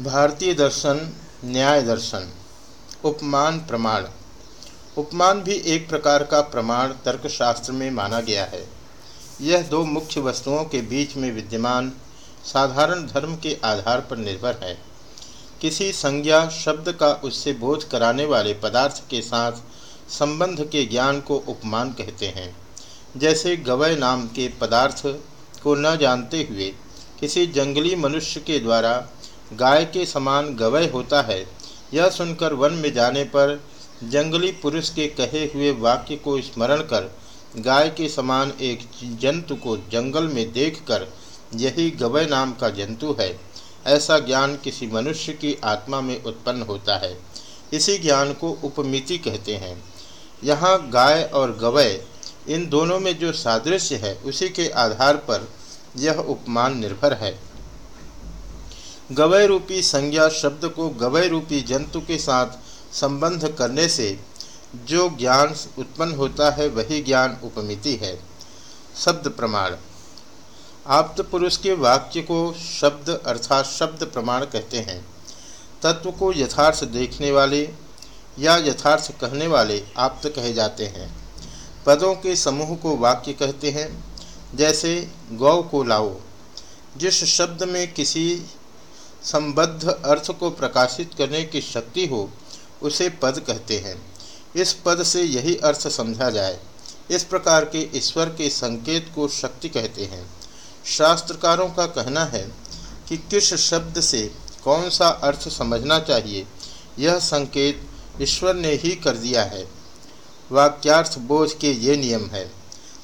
भारतीय दर्शन, न्याय दर्शन, उपमान प्रमाण। उपमान भी एक प्रकार का प्रमाण तर्कशास्त्र में माना गया है। यह दो मुख्य वस्तुओं के बीच में विद्यमान, साधारण धर्म के आधार पर निर्भर है। किसी संज्ञा, शब्द का उससे बोध कराने वाले पदार्थ के साथ संबंध के ज्ञान को उपमान कहते हैं। जैसे गवय नाम के पदार्थ को न जानते हुए किसी जंगली मनुष्य के द्वारा गाय के समान गवय होता है। यह सुनकर वन में जाने पर जंगली पुरुष के कहे हुए वाक्य को स्मरण कर गाय के समान एक जंतु को जंगल में देखकर यही गवय नाम का जंतु है। ऐसा ज्ञान किसी मनुष्य की आत्मा में उत्पन्न होता है। इसी ज्ञान को उपमिति कहते हैं। यहाँ गाय और गवय इन दोनों में जो सादृश्य है, उसी के आधार पर यह उपमान निर्भर है। गवय रूपी संज्ञा शब्द को गवय रूपी जंतु के साथ संबंध करने से जो ज्ञान उत्पन्न होता है, वही ज्ञान उपमिति है। शब्द प्रमाण। आप्त पुरुष के वाक्य को शब्द अर्थात शब्द प्रमाण कहते हैं। तत्व को यथार्थ देखने वाले या यथार्थ कहने वाले आप्त कहे जाते हैं। पदों के समूह को वाक्य कहते हैं, जैसे गौ को लाओ। जिस शब्द में किसी संबद्ध अर्थ को प्रकाशित करने की शक्ति हो, उसे पद कहते हैं। इस पद से यही अर्थ समझा जाए। इस प्रकार के ईश्वर के संकेत को शक्ति कहते हैं। शास्त्रकारों का कहना है कि किस शब्द से कौन सा अर्थ समझना चाहिए, यह संकेत ईश्वर ने ही कर दिया है। वाक्यार्थ बोझ के ये नियम है।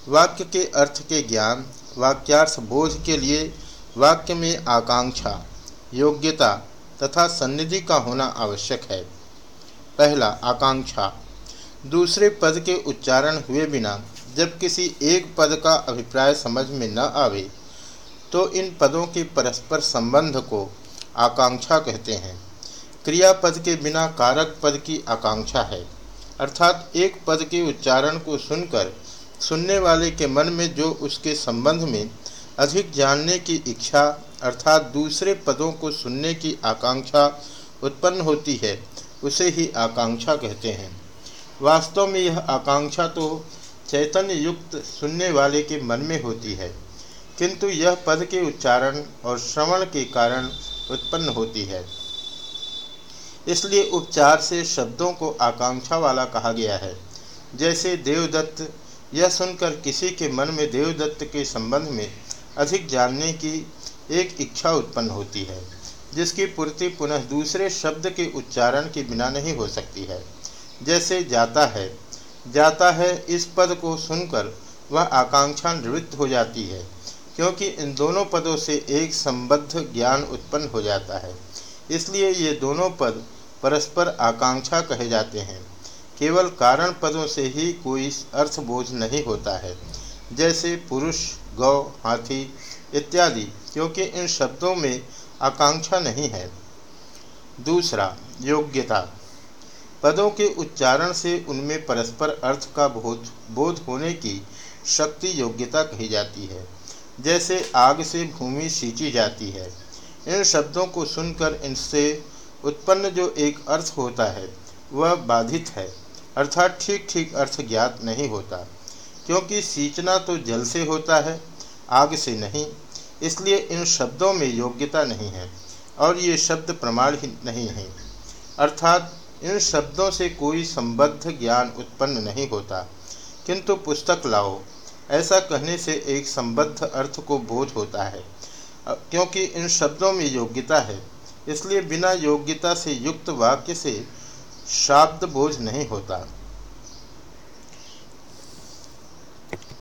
वाक्य के अर्थ के ज्ञान, वाक्यार्थ बोझ के लिए वाक्य में आकांक्षा योग्यता तथा सन्निधि का होना आवश्यक है। पहला, आकांक्षा। दूसरे पद के उच्चारण हुए बिना जब किसी एक पद का अभिप्राय समझ में न आवे तो इन पदों के परस्पर संबंध को आकांक्षा कहते हैं। क्रियापद के बिना कारक पद की आकांक्षा है। अर्थात एक पद के उच्चारण को सुनकर, सुनने वाले के मन में जो उसके संबंध में अधिक जानने की इच्छा अर्थात दूसरे पदों को सुनने की आकांक्षा उत्पन्न होती है, उसे ही आकांक्षा कहते हैं। वास्तव में यह आकांक्षा तो चैतन्य युक्त सुनने वाले के मन में होती है, किंतु यह पद के उच्चारण और श्रवण के कारण उत्पन्न होती है। इसलिए उपचार से शब्दों को आकांक्षा वाला कहा गया है। जैसे देवदत्त, यह सुनकर किसी के मन में देवदत्त के संबंध में अधिक जानने की एक इच्छा उत्पन्न होती है, जिसकी पूर्ति पुनः दूसरे शब्द के उच्चारण के बिना नहीं हो सकती है। जैसे जाता है जाता है इस पद को सुनकर वह आकांक्षा निवृत्त हो जाती है, क्योंकि इन दोनों पदों से एक संबद्ध ज्ञान उत्पन्न हो जाता है। इसलिए ये दोनों पद परस्पर आकांक्षा कहे जाते हैं। केवल कारण पदों से ही कोई अर्थबोझ नहीं होता है। जैसे पुरुष गौ, हाथी इत्यादि, क्योंकि इन शब्दों में आकांक्षा नहीं है। दूसरा, योग्यता। पदों के उच्चारण से उनमें परस्पर अर्थ का बोध बोध होने की शक्ति योग्यता कही जाती है। जैसे आग से भूमि सींची जाती है। इन शब्दों को सुनकर इनसे उत्पन्न जो एक अर्थ होता है, वह बाधित है, अर्थात ठीक ठीक अर्थ ज्ञात नहीं होता। क्योंकि सींचना तो जल से होता है, आग से नहीं। इसलिए इन शब्दों में योग्यता नहीं है और ये शब्द प्रमाण ही नहीं है। अर्थात, इन शब्दों से कोई संबद्ध ज्ञान उत्पन्न नहीं होता। किंतु पुस्तक लाओ, ऐसा कहने से एक संबद्ध अर्थ को बोध होता है। क्योंकि इन शब्दों में योग्यता है, इसलिए बिना योग्यता से युक्त वाक्य से शाब्द बोझ नहीं होता।